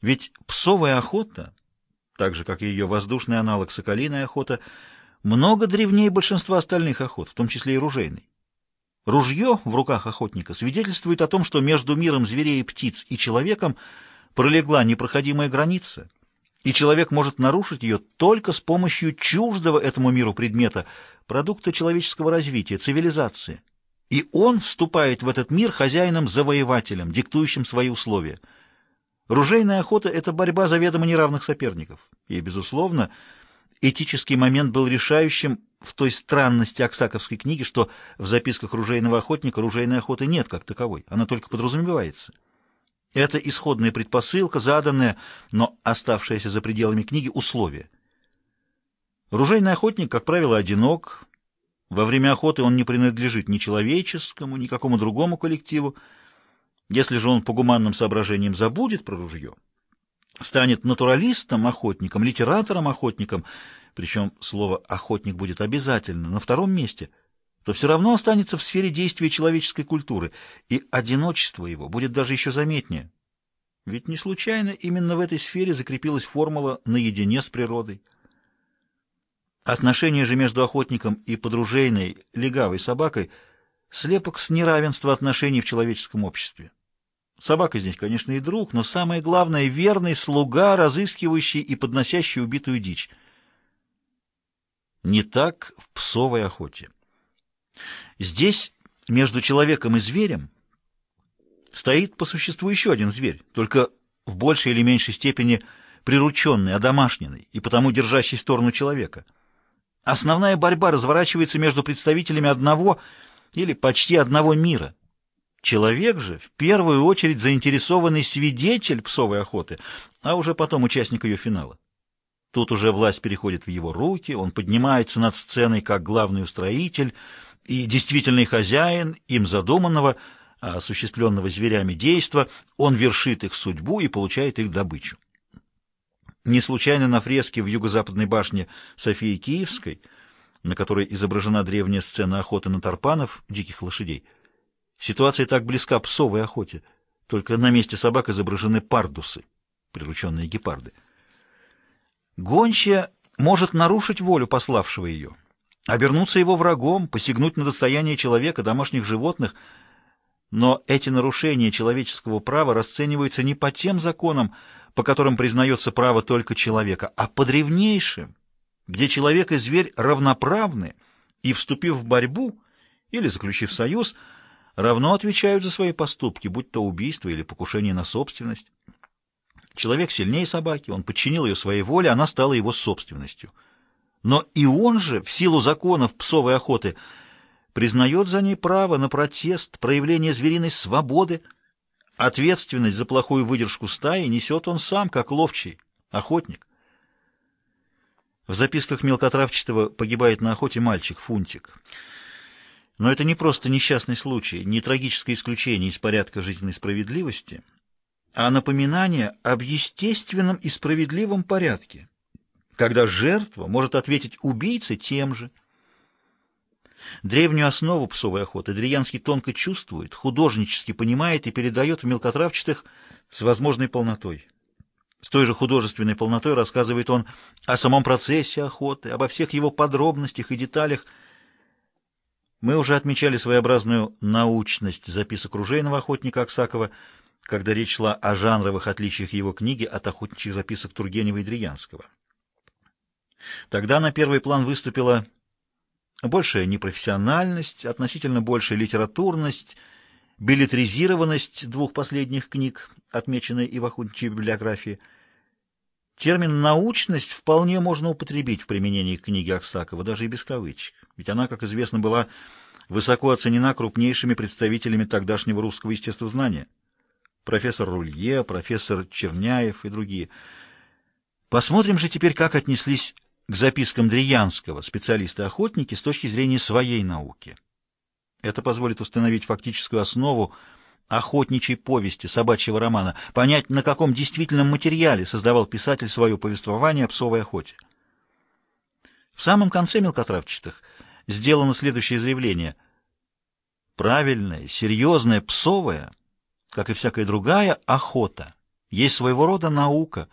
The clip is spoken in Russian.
Ведь псовая охота, так же, как и ее воздушный аналог соколиная охота, много древнее большинства остальных охот, в том числе и ружейной. Ружье в руках охотника свидетельствует о том, что между миром зверей и птиц и человеком пролегла непроходимая граница, и человек может нарушить ее только с помощью чуждого этому миру предмета, продукта человеческого развития, цивилизации. И он вступает в этот мир хозяином-завоевателем, диктующим свои условия. Ружейная охота — это борьба заведомо неравных соперников. И, безусловно, этический момент был решающим в той странности Аксаковской книги, что в записках ружейного охотника ружейной охоты нет как таковой, она только подразумевается. Это исходная предпосылка, заданная, но оставшаяся за пределами книги условие. Ружейный охотник, как правило, одинок. Во время охоты он не принадлежит ни человеческому, ни какому другому коллективу. Если же он по гуманным соображениям забудет про ружье, станет натуралистом, охотником, литератором, охотником, причем слово «охотник» будет обязательно на втором месте, то все равно останется в сфере действия человеческой культуры, и одиночество его будет даже еще заметнее. Ведь не случайно именно в этой сфере закрепилась формула «наедине с природой». Отношения же между охотником и подружейной легавой собакой слепок с неравенства отношений в человеческом обществе. Собака здесь, конечно, и друг, но самое главное — верный слуга, разыскивающий и подносящий убитую дичь. Не так в псовой охоте. Здесь между человеком и зверем стоит по существу еще один зверь, только в большей или меньшей степени прирученный, одомашненный и потому держащий сторону человека. Основная борьба разворачивается между представителями одного или почти одного мира. Человек же в первую очередь заинтересованный свидетель псовой охоты, а уже потом участник ее финала. Тут уже власть переходит в его руки, он поднимается над сценой как главный устроитель и действительный хозяин им задуманного, осуществленного зверями действа, он вершит их судьбу и получает их добычу. Не случайно на фреске в юго-западной башне Софии Киевской, на которой изображена древняя сцена охоты на тарпанов, диких лошадей, ситуация так близка псовой охоте, только на месте собак изображены пардусы, прирученные гепарды. Гончая может нарушить волю пославшего ее, обернуться его врагом, посягнуть на достояние человека, домашних животных, но эти нарушения человеческого права расцениваются не по тем законам, по которым признается право только человека, а по древнейшим, где человек и зверь равноправны, и, вступив в борьбу или заключив союз, равно отвечают за свои поступки, будь то убийство или покушение на собственность. Человек сильнее собаки, он подчинил ее своей воле, она стала его собственностью. Но и он же, в силу законов псовой охоты, признает за ней право на протест, проявление звериной свободы. Ответственность за плохую выдержку стаи несет он сам, как ловчий, охотник. В записках мелкотравчатого погибает на охоте мальчик Фунтик. Но это не просто несчастный случай, не трагическое исключение из порядка жизненной справедливости — а напоминание об естественном и справедливом порядке, когда жертва может ответить убийце тем же. Древнюю основу псовой охоты Дриянский тонко чувствует, художнически понимает и передает в мелкотравчатых с возможной полнотой. С той же художественной полнотой рассказывает он о самом процессе охоты, обо всех его подробностях и деталях. Мы уже отмечали своеобразную научность записок ружейного охотника Аксакова – когда речь шла о жанровых отличиях его книги от охотничьих записок Тургенева и Дриянского. Тогда на первый план выступила большая непрофессиональность, относительно большая литературность, билетризированность двух последних книг, отмеченной и в охотничьей библиографии. Термин «научность» вполне можно употребить в применении книги Аксакова, даже и без кавычек, ведь она, как известно, была высоко оценена крупнейшими представителями тогдашнего русского естествознания – профессор Рулье, профессор Черняев и другие. Посмотрим же теперь, как отнеслись к запискам Дриянского специалисты-охотники с точки зрения своей науки. Это позволит установить фактическую основу охотничьей повести, собачьего романа, понять, на каком действительном материале создавал писатель свое повествование о псовой охоте. В самом конце мелкотравчатых сделано следующее заявление. Правильное, серьезное, псовое как и всякая другая охота, есть своего рода наука,